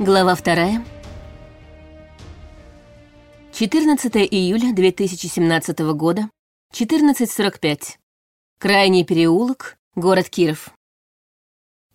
Глава вторая. 14 июля 2017 года, 14.45. Крайний переулок, город Киров.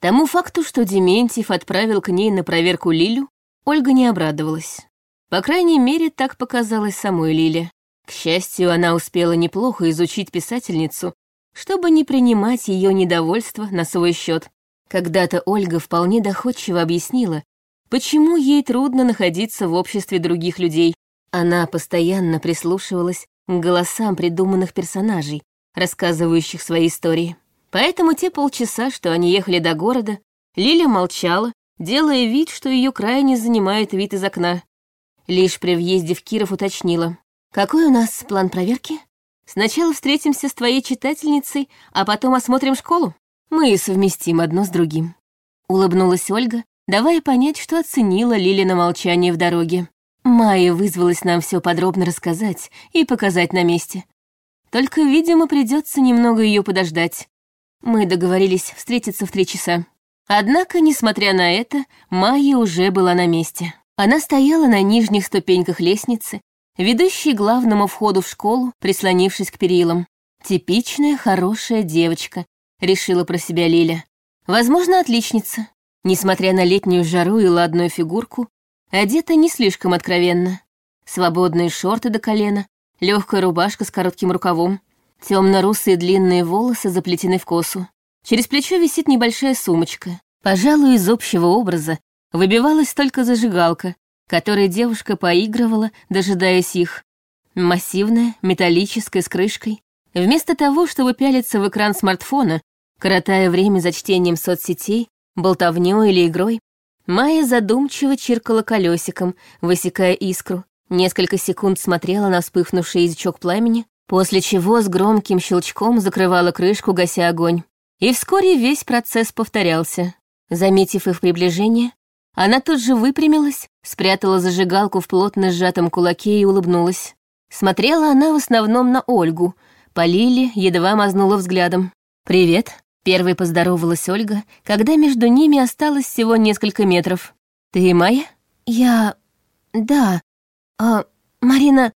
Тому факту, что Дементьев отправил к ней на проверку Лилю, Ольга не обрадовалась. По крайней мере, так показалось самой Лиле. К счастью, она успела неплохо изучить писательницу, чтобы не принимать ее недовольство на свой счет. Когда-то Ольга вполне доходчиво объяснила, почему ей трудно находиться в обществе других людей. Она постоянно прислушивалась к голосам придуманных персонажей, рассказывающих свои истории. Поэтому те полчаса, что они ехали до города, Лиля молчала, делая вид, что ее крайне занимает вид из окна. Лишь при въезде в Киров уточнила. «Какой у нас план проверки? Сначала встретимся с твоей читательницей, а потом осмотрим школу. Мы совместим одно с другим». Улыбнулась Ольга, давая понять, что оценила Лилина молчание в дороге. Майя вызвалась нам все подробно рассказать и показать на месте. Только, видимо, придется немного ее подождать. Мы договорились встретиться в три часа. Однако, несмотря на это, Майя уже была на месте. Она стояла на нижних ступеньках лестницы, ведущей главному входу в школу, прислонившись к перилам. Типичная хорошая девочка, решила про себя Лиля. Возможно, отличница. Несмотря на летнюю жару и ладную фигурку, одета не слишком откровенно. Свободные шорты до колена, легкая рубашка с коротким рукавом, темно-русые длинные волосы заплетены в косу. Через плечо висит небольшая сумочка. Пожалуй, из общего образа выбивалась только зажигалка, которой девушка поигрывала, дожидаясь их. Массивная, металлическая, с крышкой. Вместо того, чтобы пялиться в экран смартфона, коротая время за чтением соцсетей, болтовнёй или игрой, Майя задумчиво чиркала колесиком, высекая искру, несколько секунд смотрела на вспыхнувший язычок пламени, после чего с громким щелчком закрывала крышку, гася огонь. И вскоре весь процесс повторялся. Заметив их приближение, она тут же выпрямилась, спрятала зажигалку в плотно сжатом кулаке и улыбнулась. Смотрела она в основном на Ольгу, по Лиле едва мазнула взглядом. «Привет», Первой поздоровалась Ольга, когда между ними осталось всего несколько метров. «Ты Майя?» «Я... да. А, Марина...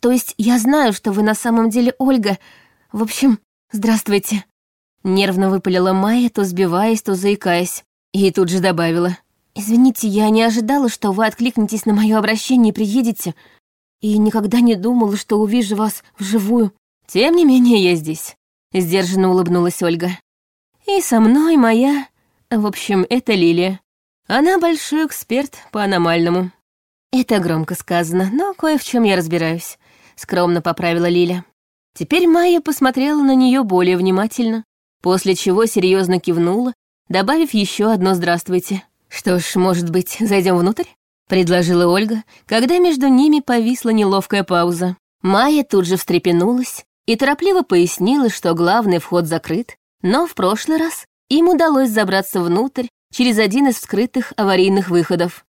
То есть я знаю, что вы на самом деле Ольга. В общем, здравствуйте». Нервно выпалила Майя, то сбиваясь, то заикаясь. И тут же добавила. «Извините, я не ожидала, что вы откликнетесь на мое обращение и приедете. И никогда не думала, что увижу вас вживую. Тем не менее, я здесь». Сдержанно улыбнулась Ольга. И со мной моя... В общем, это Лилия. Она большой эксперт по аномальному. Это громко сказано, но кое в чем я разбираюсь. Скромно поправила Лиля. Теперь Майя посмотрела на нее более внимательно, после чего серьезно кивнула, добавив еще одно «здравствуйте». «Что ж, может быть, зайдем внутрь?» — предложила Ольга, когда между ними повисла неловкая пауза. Майя тут же встрепенулась и торопливо пояснила, что главный вход закрыт, но в прошлый раз им удалось забраться внутрь через один из вскрытых аварийных выходов.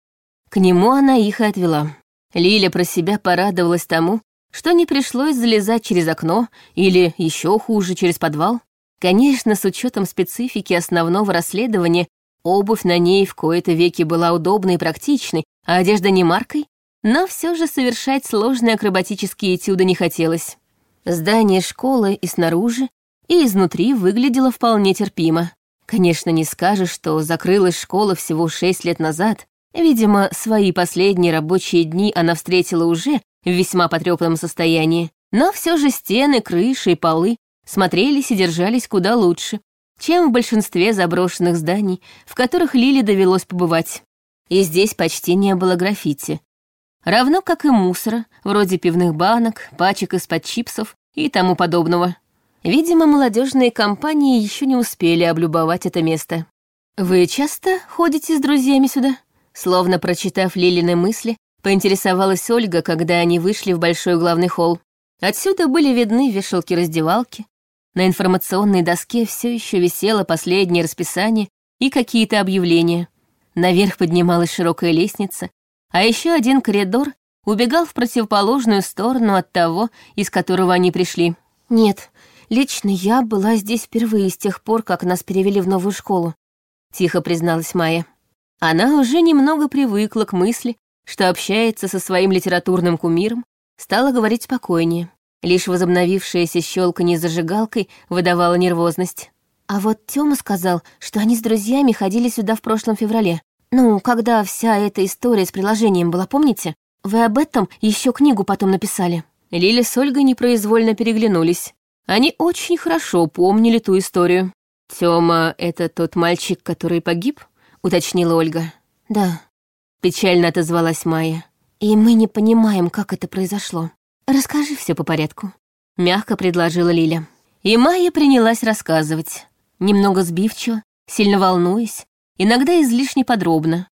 К нему она их и отвела. Лиля про себя порадовалась тому, что не пришлось залезать через окно или, еще хуже, через подвал. Конечно, с учетом специфики основного расследования, обувь на ней в кои-то веки была удобной и практичной, а одежда не маркой, но все же совершать сложные акробатические этюды не хотелось. Здание школы и снаружи, и изнутри выглядела вполне терпимо. Конечно, не скажешь, что закрылась школа всего шесть лет назад. Видимо, свои последние рабочие дни она встретила уже в весьма потрепанном состоянии. Но все же стены, крыши и полы смотрелись и держались куда лучше, чем в большинстве заброшенных зданий, в которых Лиле довелось побывать. И здесь почти не было граффити. Равно как и мусора, вроде пивных банок, пачек из-под чипсов и тому подобного. Видимо, молодежные компании еще не успели облюбовать это место. «Вы часто ходите с друзьями сюда?» Словно прочитав Лилины мысли, поинтересовалась Ольга, когда они вышли в большой главный холл. Отсюда были видны вешалки-раздевалки. На информационной доске все еще висело последнее расписание и какие-то объявления. Наверх поднималась широкая лестница, а еще один коридор убегал в противоположную сторону от того, из которого они пришли. «Нет, Лично я была здесь впервые с тех пор, как нас перевели в новую школу, тихо призналась Майя. Она уже немного привыкла к мысли, что общается со своим литературным кумиром, стала говорить спокойнее. Лишь возобновившаяся щелканье зажигалкой выдавала нервозность. А вот Тёма сказал, что они с друзьями ходили сюда в прошлом феврале. Ну, когда вся эта история с приложением была, помните? Вы об этом еще книгу потом написали. Лиля с Ольгой непроизвольно переглянулись. Они очень хорошо помнили ту историю. «Тёма — это тот мальчик, который погиб?» — уточнила Ольга. «Да», — печально отозвалась Майя. «И мы не понимаем, как это произошло. Расскажи все по порядку», — мягко предложила Лиля. И Майя принялась рассказывать. Немного сбивчиво, сильно волнуясь, иногда излишне подробно.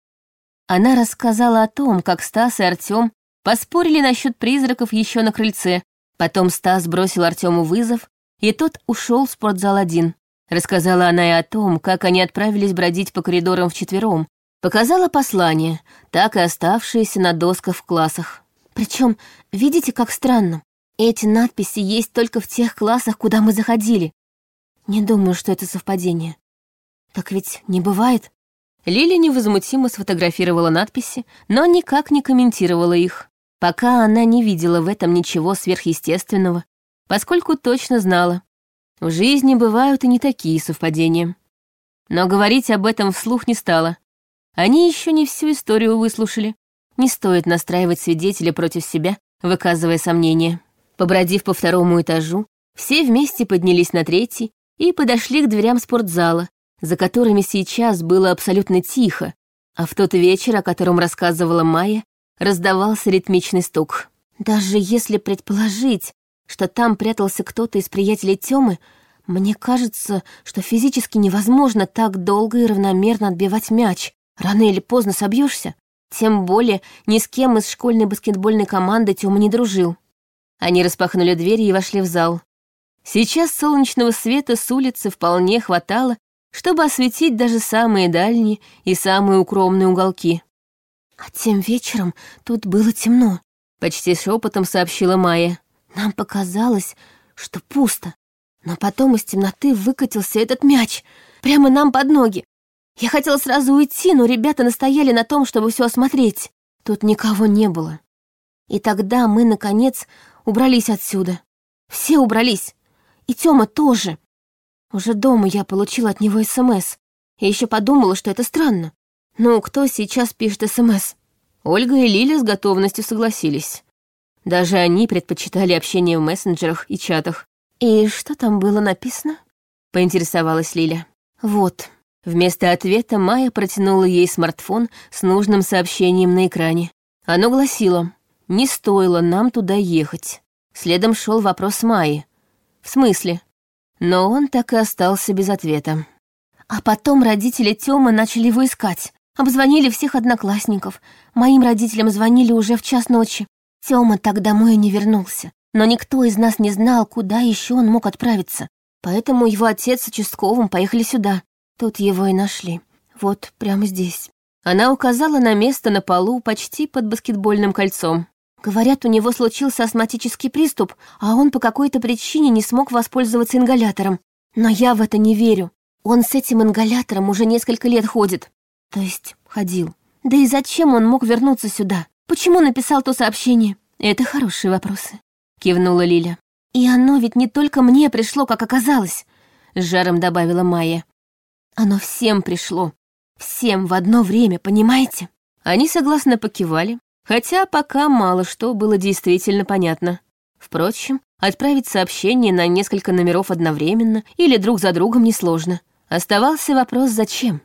Она рассказала о том, как Стас и Артём поспорили насчет призраков еще на крыльце. Потом Стас бросил Артему вызов, и тот ушел в спортзал один. Рассказала она и о том, как они отправились бродить по коридорам вчетвером. Показала послание, так и оставшееся на досках в классах. Причем, видите, как странно. Эти надписи есть только в тех классах, куда мы заходили. Не думаю, что это совпадение. Так ведь не бывает. Лили невозмутимо сфотографировала надписи, но никак не комментировала их. Пока она не видела в этом ничего сверхъестественного, поскольку точно знала, в жизни бывают и не такие совпадения. Но говорить об этом вслух не стала. Они еще не всю историю выслушали. Не стоит настраивать свидетеля против себя, выказывая сомнения. Побродив по второму этажу, все вместе поднялись на третий и подошли к дверям спортзала, за которыми сейчас было абсолютно тихо, а в тот вечер, о котором рассказывала Майя, раздавался ритмичный стук. Даже если предположить, что там прятался кто-то из приятелей Тёмы, мне кажется, что физически невозможно так долго и равномерно отбивать мяч. Рано или поздно собьешься. Тем более ни с кем из школьной баскетбольной команды Тёма не дружил. Они распахнули двери и вошли в зал. Сейчас солнечного света с улицы вполне хватало, чтобы осветить даже самые дальние и самые укромные уголки. А тем вечером тут было темно, почти шепотом сообщила Майя. Нам показалось, что пусто. Но потом из темноты выкатился этот мяч, прямо нам под ноги. Я хотела сразу уйти, но ребята настояли на том, чтобы все осмотреть. Тут никого не было. И тогда мы, наконец, убрались отсюда. Все убрались. И Тёма тоже. Уже дома я получила от него СМС. И еще подумала, что это странно. Ну, кто сейчас пишет СМС? Ольга и Лиля с готовностью согласились. Даже они предпочитали общение в мессенджерах и чатах. «И что там было написано?» — поинтересовалась Лиля. «Вот». Вместо ответа Майя протянула ей смартфон с нужным сообщением на экране. Оно гласило «Не стоило нам туда ехать». Следом шел вопрос Майи. «В смысле?» Но он так и остался без ответа. А потом родители Тёмы начали его искать. Обзвонили всех одноклассников. Моим родителям звонили уже в час ночи. Тёма так домой и не вернулся. Но никто из нас не знал, куда еще он мог отправиться. Поэтому его отец с участковым поехали сюда. Тут его и нашли. Вот, прямо здесь. Она указала на место на полу почти под баскетбольным кольцом. Говорят, у него случился астматический приступ, а он по какой-то причине не смог воспользоваться ингалятором. Но я в это не верю. Он с этим ингалятором уже несколько лет ходит. То есть ходил. Да и зачем он мог вернуться сюда? Почему написал то сообщение? Это хорошие вопросы. Кивнула Лиля. И оно ведь не только мне пришло, как оказалось. С жаром добавила Майя. Оно всем пришло. Всем в одно время, понимаете? Они согласно покивали, хотя пока мало что было действительно понятно. Впрочем, отправить сообщение на несколько номеров одновременно или друг за другом несложно. Оставался вопрос «зачем?».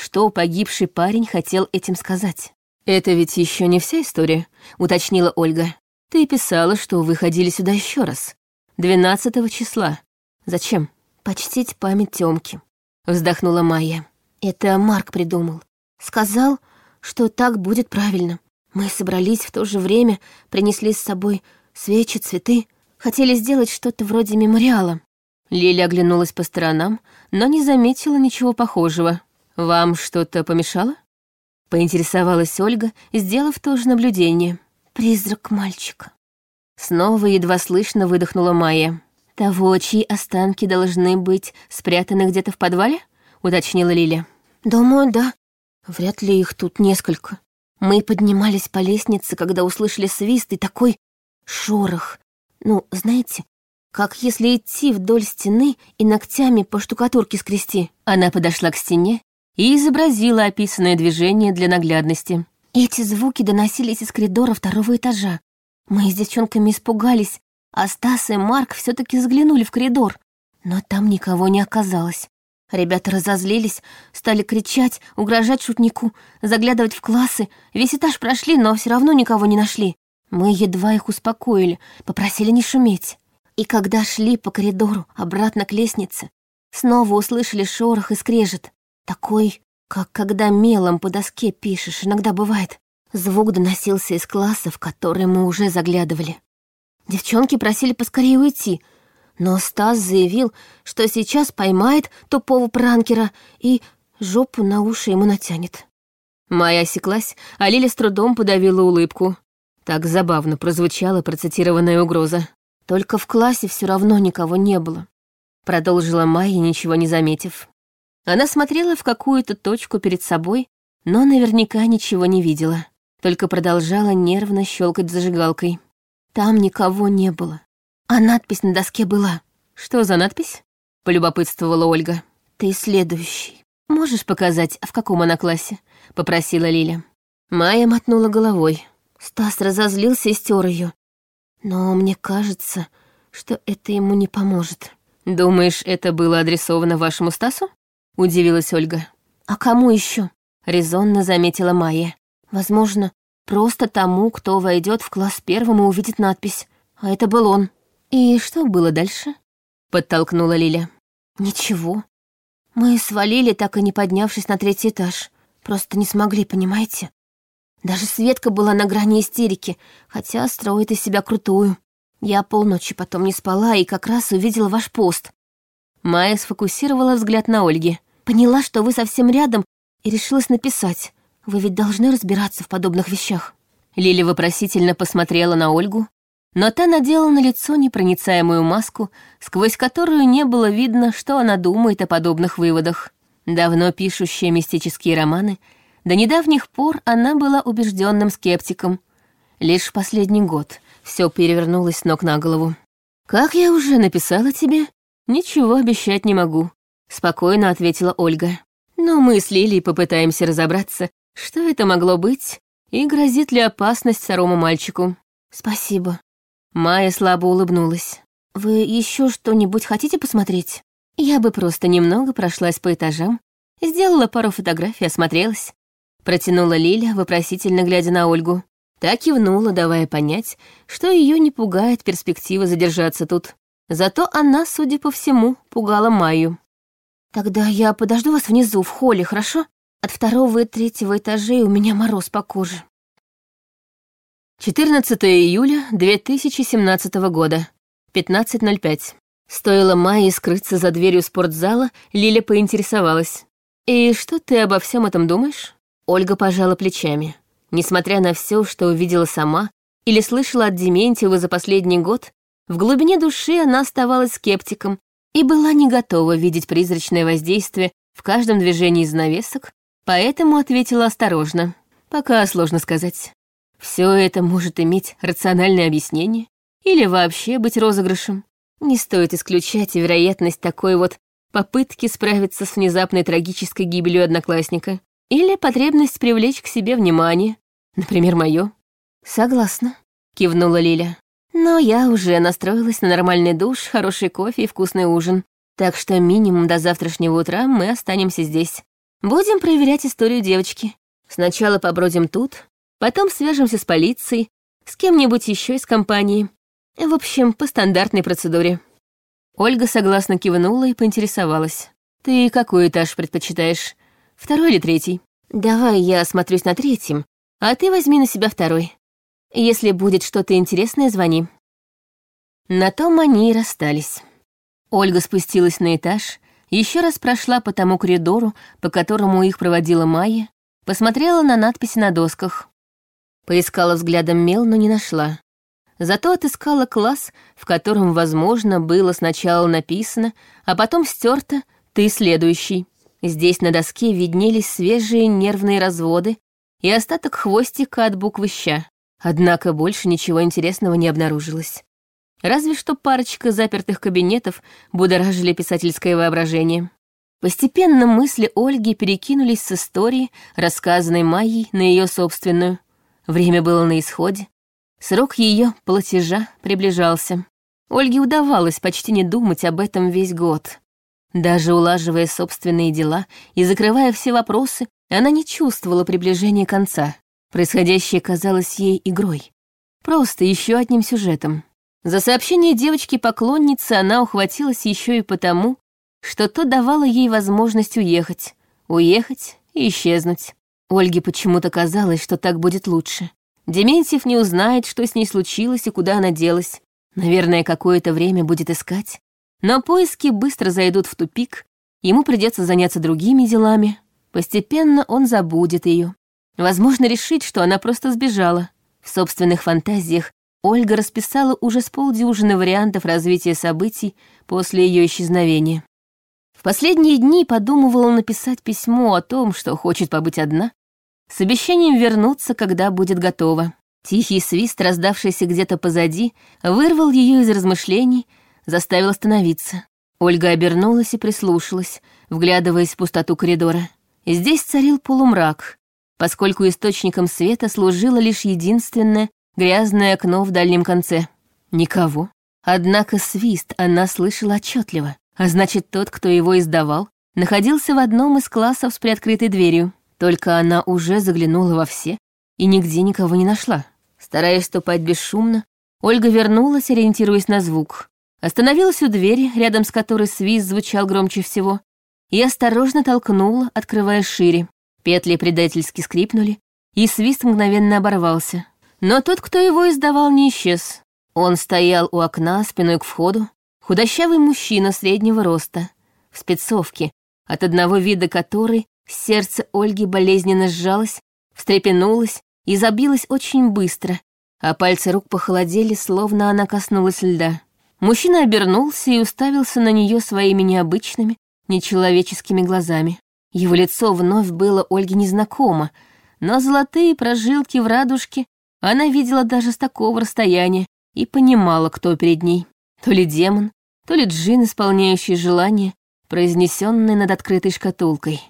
Что погибший парень хотел этим сказать? «Это ведь еще не вся история», — уточнила Ольга. «Ты писала, что вы ходили сюда еще раз. 12 числа. Зачем?» «Почтить память Тёмки», — вздохнула Майя. «Это Марк придумал. Сказал, что так будет правильно. Мы собрались в то же время, принесли с собой свечи, цветы. Хотели сделать что-то вроде мемориала». Лиля оглянулась по сторонам, но не заметила ничего похожего. «Вам что-то помешало?» Поинтересовалась Ольга, сделав то же наблюдение. «Призрак мальчика». Снова едва слышно выдохнула Майя. «Того, чьи останки должны быть спрятаны где-то в подвале?» — уточнила Лиля. «Думаю, да. Вряд ли их тут несколько. Мы поднимались по лестнице, когда услышали свист и такой шорох. Ну, знаете, как если идти вдоль стены и ногтями по штукатурке скрести. Она подошла к стене и изобразила описанное движение для наглядности. Эти звуки доносились из коридора второго этажа. Мы с девчонками испугались, а Стас и Марк все таки взглянули в коридор, но там никого не оказалось. Ребята разозлились, стали кричать, угрожать шутнику, заглядывать в классы. Весь этаж прошли, но все равно никого не нашли. Мы едва их успокоили, попросили не шуметь. И когда шли по коридору обратно к лестнице, снова услышали шорох и скрежет. Такой, как когда мелом по доске пишешь, иногда бывает. Звук доносился из класса, в который мы уже заглядывали. Девчонки просили поскорее уйти, но Стас заявил, что сейчас поймает тупого пранкера и жопу на уши ему натянет. Майя осеклась, а Лиля с трудом подавила улыбку. Так забавно прозвучала процитированная угроза. Только в классе все равно никого не было. Продолжила Майя, ничего не заметив. Она смотрела в какую-то точку перед собой, но наверняка ничего не видела. Только продолжала нервно щелкать зажигалкой. Там никого не было. А надпись на доске была. «Что за надпись?» — полюбопытствовала Ольга. «Ты следующий. Можешь показать, в каком она классе?» — попросила Лиля. Майя мотнула головой. Стас разозлился и стер ее, но мне кажется, что это ему не поможет. Думаешь, это было адресовано вашему Стасу? Удивилась Ольга. А кому еще? Резонно заметила Майя. Возможно, просто тому, кто войдет в класс первым и увидит надпись. А это был он. И что было дальше? Подтолкнула Лиля. Ничего. Мы свалили, так и не поднявшись на третий этаж. Просто не смогли, понимаете? Даже Светка была на грани истерики, хотя строит из себя крутую. Я полночи потом не спала и как раз увидела ваш пост. Майя сфокусировала взгляд на Ольге. Поняла, что вы совсем рядом, и решилась написать. Вы ведь должны разбираться в подобных вещах. Лили вопросительно посмотрела на Ольгу, но та надела на лицо непроницаемую маску, сквозь которую не было видно, что она думает о подобных выводах. Давно пишущая мистические романы — до недавних пор она была убежденным скептиком. Лишь в последний год все перевернулось с ног на голову. «Как я уже написала тебе, ничего обещать не могу», — спокойно ответила Ольга. «Но мы с Лилией попытаемся разобраться, что это могло быть и грозит ли опасность второму мальчику». «Спасибо». Майя слабо улыбнулась. «Вы еще что-нибудь хотите посмотреть?» Я бы просто немного прошлась по этажам, сделала пару фотографий, осмотрелась. Протянула Лиля, вопросительно глядя на Ольгу. Так кивнула, давая понять, что ее не пугает перспектива задержаться тут. Зато она, судя по всему, пугала Майю. «Тогда я подожду вас внизу, в холле, хорошо? От второго и третьего этажей у меня мороз по коже». 14 июля 2017 года, 15.05. Стоило Майе скрыться за дверью спортзала, Лиля поинтересовалась. «И что ты обо всем этом думаешь?» Ольга пожала плечами. Несмотря на все, что увидела сама или слышала от Дементьева за последний год, в глубине души она оставалась скептиком и была не готова видеть призрачное воздействие в каждом движении занавесок, поэтому ответила осторожно. Пока сложно сказать. Все это может иметь рациональное объяснение или вообще быть розыгрышем. Не стоит исключать вероятность такой вот попытки справиться с внезапной трагической гибелью одноклассника. Или потребность привлечь к себе внимание, например, мое. Согласна, кивнула Лиля. Но я уже настроилась на нормальный душ, хороший кофе и вкусный ужин. Так что минимум до завтрашнего утра мы останемся здесь. Будем проверять историю девочки. Сначала побродим тут, потом свяжемся с полицией, с кем-нибудь еще из компании. В общем, по стандартной процедуре. Ольга согласно кивнула и поинтересовалась. «Ты какой этаж предпочитаешь? Второй или третий? Давай я осмотрюсь на третьем, а ты возьми на себя второй. Если будет что-то интересное, звони. На том они и расстались. Ольга спустилась на этаж, еще раз прошла по тому коридору, по которому их проводила Майя, посмотрела на надписи на досках. Поискала взглядом мел, но не нашла. Зато отыскала класс, в котором, возможно, было сначала написано, а потом стерто «ты следующий». Здесь на доске виднелись свежие нервные разводы и остаток хвостика от буквы «ща». Однако больше ничего интересного не обнаружилось. Разве что парочка запертых кабинетов будоражили писательское воображение. Постепенно мысли Ольги перекинулись с истории, рассказанной Майей, на ее собственную. Время было на исходе. Срок ее платежа приближался. Ольге удавалось почти не думать об этом весь год. Даже улаживая собственные дела и закрывая все вопросы, она не чувствовала приближения конца. Происходящее казалось ей игрой. Просто еще одним сюжетом. За сообщение девочки-поклонницы она ухватилась еще и потому, что то давало ей возможность уехать, уехать и исчезнуть. Ольге почему-то казалось, что так будет лучше. Дементьев не узнает, что с ней случилось и куда она делась. Наверное, какое-то время будет искать. Но поиски быстро зайдут в тупик, ему придется заняться другими делами. Постепенно он забудет ее. Возможно, решить, что она просто сбежала. В собственных фантазиях Ольга расписала уже с полдюжины вариантов развития событий после ее исчезновения. В последние дни подумывала написать письмо о том, что хочет побыть одна, с обещанием вернуться, когда будет готова. Тихий свист, раздавшийся где-то позади, вырвал ее из размышлений, заставил остановиться. Ольга обернулась и прислушалась, вглядываясь в пустоту коридора. Здесь царил полумрак, поскольку источником света служило лишь единственное грязное окно в дальнем конце. Никого. Однако свист она слышала отчетливо, а значит, тот, кто его издавал, находился в одном из классов с приоткрытой дверью. Только она уже заглянула во все и нигде никого не нашла. Стараясь ступать бесшумно, Ольга вернулась, ориентируясь на звук. Остановилась у двери, рядом с которой свист звучал громче всего, и осторожно толкнула, открывая шире. Петли предательски скрипнули, и свист мгновенно оборвался. Но тот, кто его издавал, не исчез. Он стоял у окна, спиной к входу, худощавый мужчина среднего роста, в спецовке, от одного вида которой сердце Ольги болезненно сжалось, встрепенулось и забилось очень быстро, а пальцы рук похолодели, словно она коснулась льда. Мужчина обернулся и уставился на нее своими необычными, нечеловеческими глазами. Его лицо вновь было Ольге незнакомо, но золотые прожилки в радужке она видела даже с такого расстояния и понимала, кто перед ней. То ли демон, то ли джин, исполняющий желание, произнесенное над открытой шкатулкой.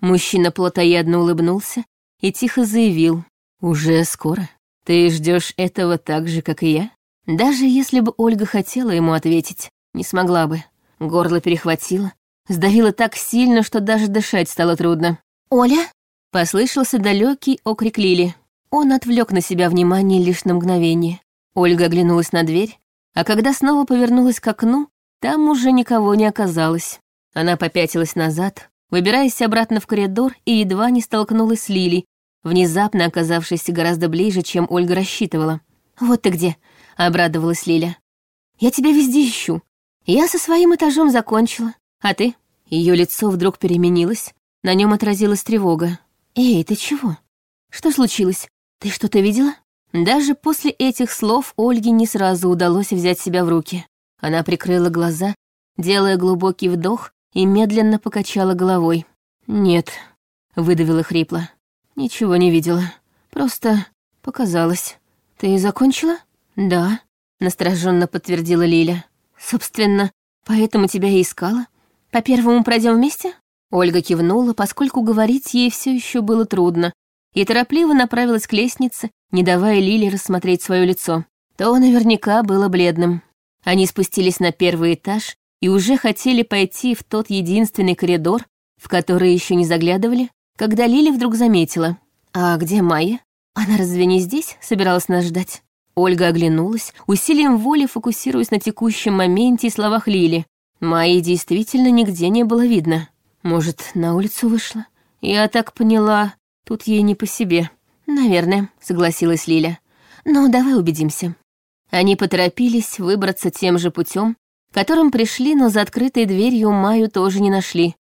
Мужчина плотоядно улыбнулся и тихо заявил. «Уже скоро. Ты ждешь этого так же, как и я?» Даже если бы Ольга хотела ему ответить, не смогла бы. Горло перехватило, Сдавило так сильно, что даже дышать стало трудно. «Оля?» — послышался далекий окрик Лили. Он отвлек на себя внимание лишь на мгновение. Ольга оглянулась на дверь, а когда снова повернулась к окну, там уже никого не оказалось. Она попятилась назад, выбираясь обратно в коридор и едва не столкнулась с Лили, внезапно оказавшейся гораздо ближе, чем Ольга рассчитывала. «Вот ты где!» — обрадовалась Лиля. «Я тебя везде ищу. Я со своим этажом закончила. А ты? Ее лицо вдруг переменилось, на нем отразилась тревога. Эй, ты чего? Что случилось? Ты что-то видела? Даже после этих слов Ольге не сразу удалось взять себя в руки. Она прикрыла глаза, делая глубокий вдох и медленно покачала головой. «Нет», — выдавила хрипло. «Ничего не видела. Просто показалось. Ты закончила?» «Да», — настороженно подтвердила Лиля. «Собственно, поэтому тебя и искала. «По первому пройдем вместе?» Ольга кивнула, поскольку говорить ей все еще было трудно, и торопливо направилась к лестнице, не давая Лиле рассмотреть свое лицо. То наверняка было бледным. Они спустились на первый этаж и уже хотели пойти в тот единственный коридор, в который еще не заглядывали, когда Лили вдруг заметила. «А где Майя? Она разве не здесь?» — собиралась нас ждать. Ольга оглянулась, усилием воли фокусируясь на текущем моменте и словах Лили. Майи действительно нигде не было видно. Может, на улицу вышла? Я так поняла, тут ей не по себе. Наверное, согласилась Лиля. Но давай убедимся. Они поторопились выбраться тем же путем, которым пришли, но за открытой дверью Майю тоже не нашли.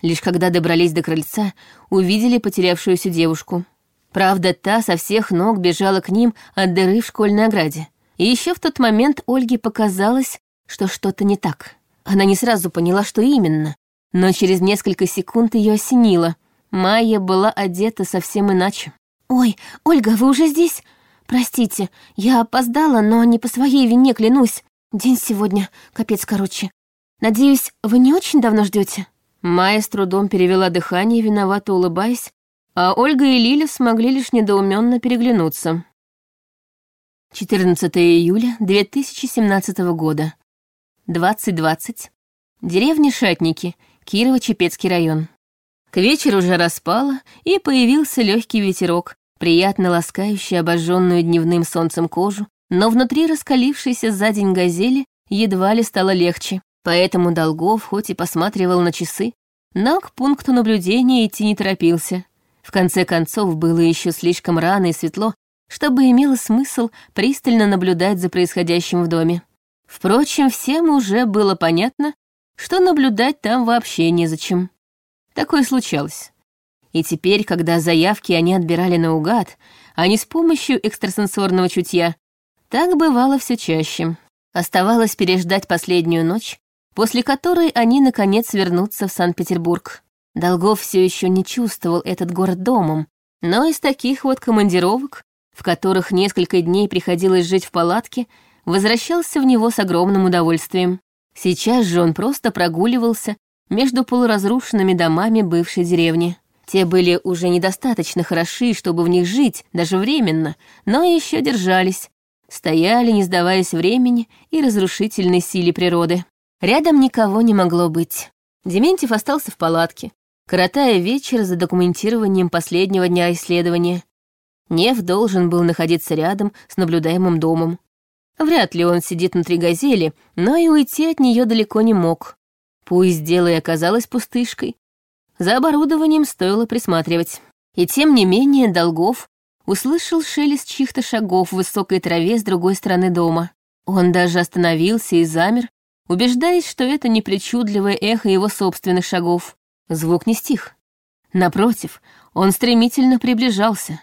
Лишь когда добрались до крыльца, увидели потерявшуюся девушку. Правда, та со всех ног бежала к ним от дыры в школьной ограде. И еще в тот момент Ольге показалось, что что-то не так. Она не сразу поняла, что именно, Но через несколько секунд ее осенило. Майя была одета совсем иначе. «Ой, Ольга, вы уже здесь? Простите, я опоздала, но не по своей вине, клянусь. День сегодня, капец короче. Надеюсь, вы не очень давно ждете? Майя с трудом перевела дыхание, виновато улыбаясь, а Ольга и Лиля смогли лишь недоуменно переглянуться. 14 июля 2017 года. 20.20. Деревня Шатники, Кирово-Чепецкий район. К вечеру уже распало, и появился легкий ветерок, приятно ласкающий обожженную дневным солнцем кожу, но внутри раскалившейся за день газели едва ли стало легче. Поэтому Долгов хоть и посматривал на часы, но к пункту наблюдения идти не торопился. В конце концов, было еще слишком рано и светло, чтобы имело смысл пристально наблюдать за происходящим в доме. Впрочем, всем уже было понятно, что наблюдать там вообще незачем. Такое случалось. И теперь, когда заявки они отбирали наугад, а не с помощью экстрасенсорного чутья, так бывало все чаще. Оставалось переждать последнюю ночь, после которой они, наконец, вернутся в Санкт-Петербург. Долгов все еще не чувствовал этот город домом, но из таких вот командировок, в которых несколько дней приходилось жить в палатке, возвращался в него с огромным удовольствием. Сейчас же он просто прогуливался между полуразрушенными домами бывшей деревни. Те были уже недостаточно хороши, чтобы в них жить, даже временно, но еще держались, стояли, не сдаваясь времени и разрушительной силе природы. Рядом никого не могло быть. Дементьев остался в палатке, коротая вечер за документированием последнего дня исследования. Нев должен был находиться рядом с наблюдаемым домом. Вряд ли он сидит внутри газели, но и уйти от нее далеко не мог. Пусть дело и оказалось пустышкой, за оборудованием стоило присматривать. И тем не менее Долгов услышал шелест чьих-то шагов в высокой траве с другой стороны дома. Он даже остановился и замер, убеждаясь, что это не причудливое эхо его собственных шагов. Звук не стих. Напротив, он стремительно приближался.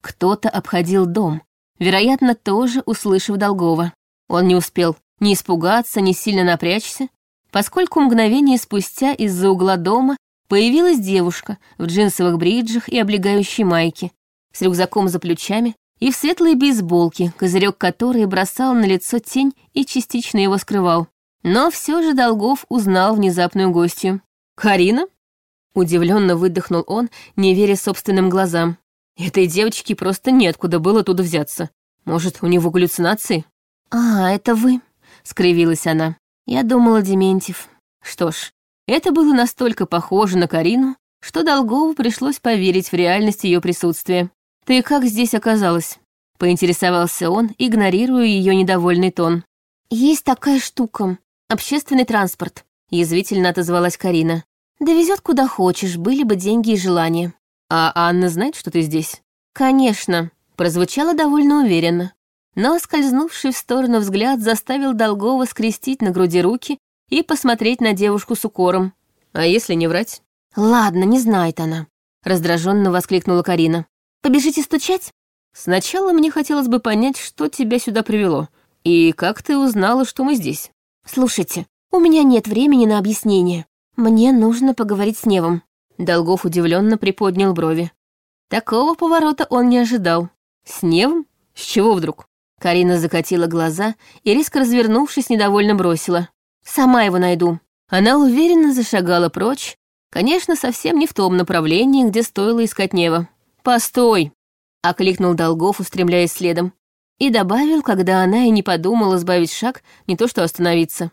Кто-то обходил дом, вероятно, тоже услышав Долгова. Он не успел ни испугаться, ни сильно напрячься, поскольку мгновение спустя из-за угла дома появилась девушка в джинсовых бриджах и облегающей майке, с рюкзаком за плечами и в светлой бейсболке, козырек которой бросал на лицо тень и частично его скрывал. Но все же Долгов узнал внезапную гостью. «Карина?» Удивленно выдохнул он, не веря собственным глазам. Этой девочке просто неоткуда было туда взяться. Может, у него галлюцинации? «А, это вы?» — скривилась она. «Я думала, Дементьев». Что ж, это было настолько похоже на Карину, что Долгову пришлось поверить в реальность ее присутствия. «Ты как здесь оказалась?» — поинтересовался он, игнорируя ее недовольный тон. «Есть такая штука. Общественный транспорт», — язвительно отозвалась Карина. «Довезет куда хочешь, были бы деньги и желания». «А Анна знает, что ты здесь?» «Конечно», — прозвучало довольно уверенно. Но скользнувший в сторону взгляд заставил Долгова скрестить на груди руки и посмотреть на девушку с укором. «А если не врать?» «Ладно, не знает она», — раздраженно воскликнула Карина. «Побежите стучать?» «Сначала мне хотелось бы понять, что тебя сюда привело, и как ты узнала, что мы здесь?» «Слушайте, у меня нет времени на объяснение. Мне нужно поговорить с Невом». Долгов удивленно приподнял брови. Такого поворота он не ожидал. «С Невом? С чего вдруг?» Карина закатила глаза и, резко развернувшись, недовольно бросила. «Сама его найду». Она уверенно зашагала прочь, конечно, совсем не в том направлении, где стоило искать Нева. «Постой!» — окликнул Долгов, устремляясь следом. И добавил, когда она и не подумала сбавить шаг, не то что остановиться.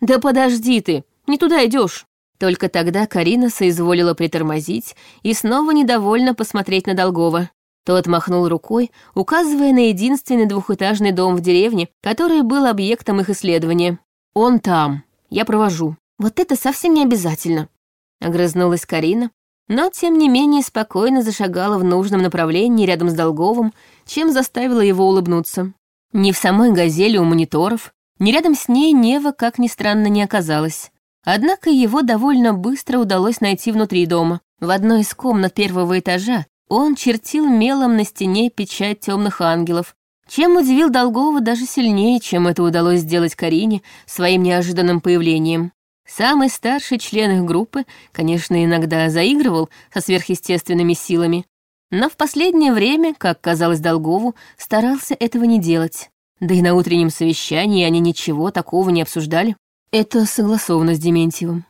«Да подожди ты, не туда идешь. Только тогда Карина соизволила притормозить и снова недовольно посмотреть на Долгова. Тот махнул рукой, указывая на единственный двухэтажный дом в деревне, который был объектом их исследования. «Он там. Я провожу». «Вот это совсем не обязательно», — огрызнулась Карина, но, тем не менее, спокойно зашагала в нужном направлении рядом с Долговым, чем заставила его улыбнуться. Ни в самой «Газели» у мониторов, ни рядом с ней Нева, как ни странно, не оказалось. Однако его довольно быстро удалось найти внутри дома. В одной из комнат первого этажа он чертил мелом на стене печать темных ангелов, чем удивил Долгова даже сильнее, чем это удалось сделать Карине своим неожиданным появлением. Самый старший член их группы, конечно, иногда заигрывал со сверхъестественными силами, но в последнее время, как казалось Долгову, старался этого не делать. Да и на утреннем совещании они ничего такого не обсуждали. Это согласовано с Дементьевым.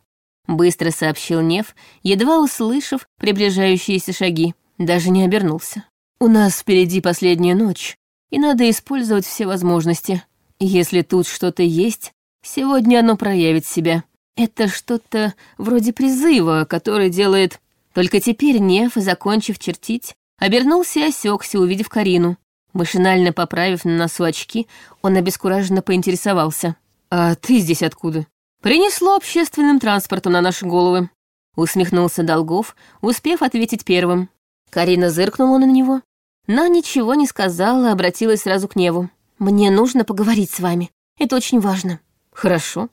Быстро сообщил Нев, едва услышав приближающиеся шаги. Даже не обернулся. «У нас впереди последняя ночь, и надо использовать все возможности. Если тут что-то есть, сегодня оно проявит себя. Это что-то вроде призыва, который делает... Только теперь Нев, закончив чертить, обернулся и осекся, увидев Карину. Машинально поправив на носу очки, он обескураженно поинтересовался. «А ты здесь откуда?» «Принесло общественным транспортом на наши головы», — усмехнулся Долгов, успев ответить первым. Карина зыркнула на него, но ничего не сказала, обратилась сразу к Неву. «Мне нужно поговорить с вами. Это очень важно». «Хорошо».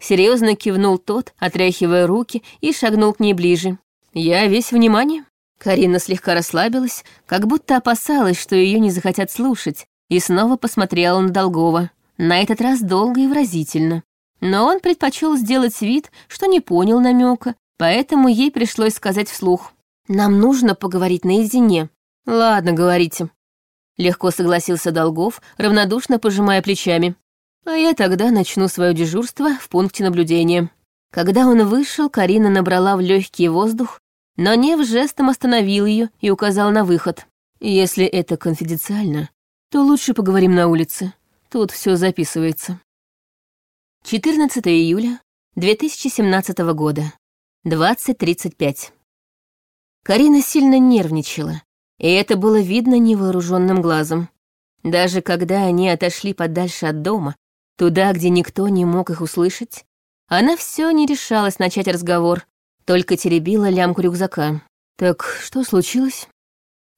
Серьезно кивнул тот, отряхивая руки, и шагнул к ней ближе. «Я весь внимание». Карина слегка расслабилась, как будто опасалась, что ее не захотят слушать, и снова посмотрела на Долгова. На этот раз долго и выразительно. Но он предпочел сделать вид, что не понял намека, поэтому ей пришлось сказать вслух. «Нам нужно поговорить наедине». «Ладно, говорите». Легко согласился Долгов, равнодушно пожимая плечами. «А я тогда начну свое дежурство в пункте наблюдения». Когда он вышел, Карина набрала в легкий воздух но Нев жестом остановил ее и указал на выход. «Если это конфиденциально, то лучше поговорим на улице. Тут все записывается». 14 июля 2017 года, 20.35. Карина сильно нервничала, и это было видно невооруженным глазом. Даже когда они отошли подальше от дома, туда, где никто не мог их услышать, она все не решалась начать разговор, только теребила лямку рюкзака. «Так что случилось?»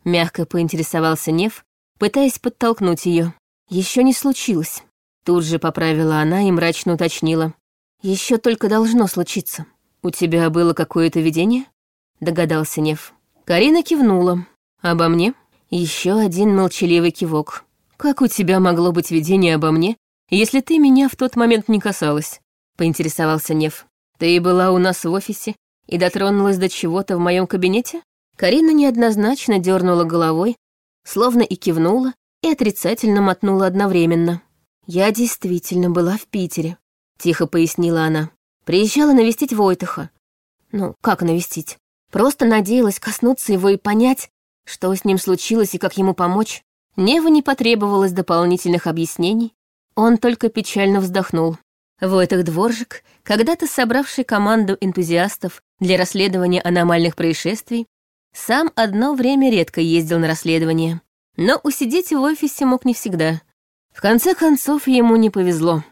Мягко поинтересовался Нев, пытаясь подтолкнуть ее. Еще не случилось. Тут же поправила она и мрачно уточнила. Еще только должно случиться. У тебя было какое-то видение? Догадался Нев. Карина кивнула. Обо мне? Еще один молчаливый кивок. Как у тебя могло быть видение обо мне, если ты меня в тот момент не касалась? Поинтересовался Нев. Ты была у нас в офисе и дотронулась до чего-то в моем кабинете? Карина неоднозначно дернула головой, словно и кивнула, и отрицательно мотнула одновременно. «Я действительно была в Питере», — тихо пояснила она. «Приезжала навестить Войтаха. Ну, как навестить? Просто надеялась коснуться его и понять, что с ним случилось и как ему помочь. Неву не потребовалось дополнительных объяснений. Он только печально вздохнул. Войтах Дворжик, когда-то собравший команду энтузиастов для расследования аномальных происшествий, сам одно время редко ездил на расследование. Но усидеть в офисе мог не всегда. В конце концов, ему не повезло.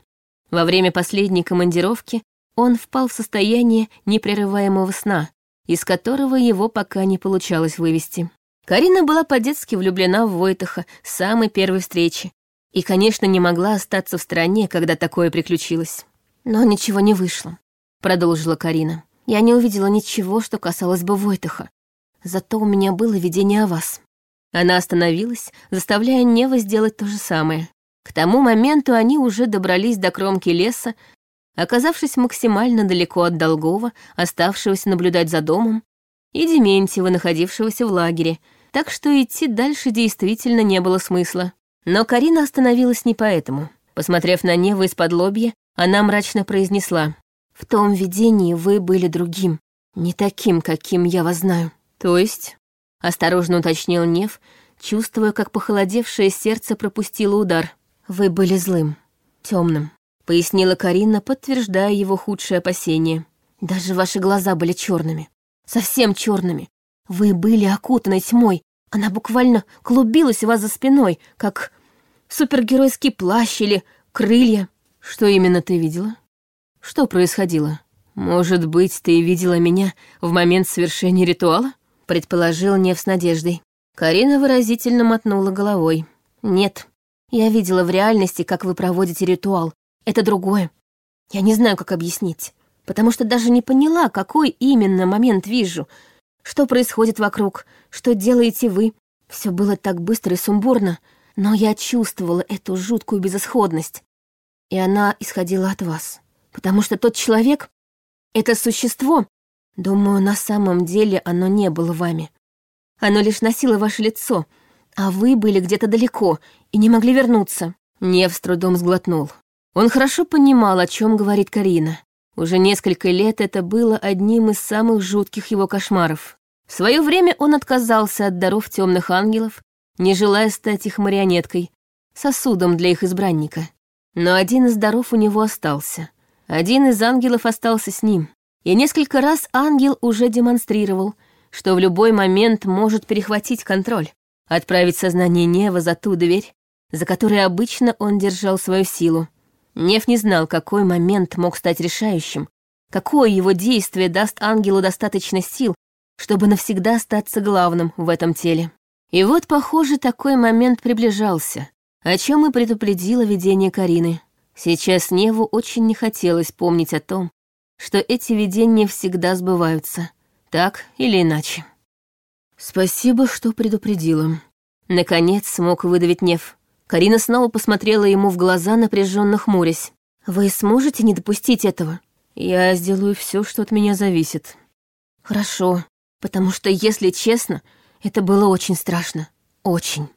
Во время последней командировки он впал в состояние непрерываемого сна, из которого его пока не получалось вывести. Карина была по-детски влюблена в Войтаха с самой первой встречи и, конечно, не могла остаться в стране, когда такое приключилось. «Но ничего не вышло», — продолжила Карина. «Я не увидела ничего, что касалось бы Войтаха. Зато у меня было видение о вас». Она остановилась, заставляя Нева сделать то же самое. К тому моменту они уже добрались до кромки леса, оказавшись максимально далеко от Долгова, оставшегося наблюдать за домом, и Дементьева, находившегося в лагере, так что идти дальше действительно не было смысла. Но Карина остановилась не поэтому. Посмотрев на Неву из-под лобья, она мрачно произнесла. «В том видении вы были другим, не таким, каким я вас знаю». «То есть?» — осторожно уточнил Нев, чувствуя, как похолодевшее сердце пропустило удар. «Вы были злым, темным, пояснила Карина, подтверждая его худшие опасения. «Даже ваши глаза были черными, совсем черными. Вы были окутаны тьмой, она буквально клубилась у вас за спиной, как супергеройский плащ или крылья. Что именно ты видела? Что происходило? Может быть, ты видела меня в момент совершения ритуала? Предположил Нев с надеждой. Карина выразительно мотнула головой. Нет, я видела в реальности, как вы проводите ритуал. Это другое. Я не знаю, как объяснить, потому что даже не поняла, какой именно момент вижу — что происходит вокруг? Что делаете вы? Все было так быстро и сумбурно, но я чувствовала эту жуткую безысходность. И она исходила от вас. Потому что тот человек, Это существо, думаю, на самом деле оно не было вами. Оно лишь носило ваше лицо, а вы были где-то далеко и не могли вернуться». Нев с трудом сглотнул. Он хорошо понимал, о чем говорит Карина. Уже несколько лет это было одним из самых жутких его кошмаров. В свое время он отказался от даров темных ангелов, не желая стать их марионеткой, сосудом для их избранника. Но один из даров у него остался. Один из ангелов остался с ним. И несколько раз ангел уже демонстрировал, что в любой момент может перехватить контроль, отправить сознание Нева за ту дверь, за которой обычно он держал свою силу. Нев не знал, какой момент мог стать решающим, какое его действие даст ангелу достаточно сил, чтобы навсегда остаться главным в этом теле. И вот, похоже, такой момент приближался, о чем и предупредило видение Карины. Сейчас Неву очень не хотелось помнить о том, что эти видения всегда сбываются, так или иначе. «Спасибо, что предупредила». Наконец смог выдавить Нев. Карина снова посмотрела ему в глаза, напряженно хмурясь. «Вы сможете не допустить этого?» «Я сделаю все, что от меня зависит». «Хорошо, потому что, если честно, это было очень страшно. Очень».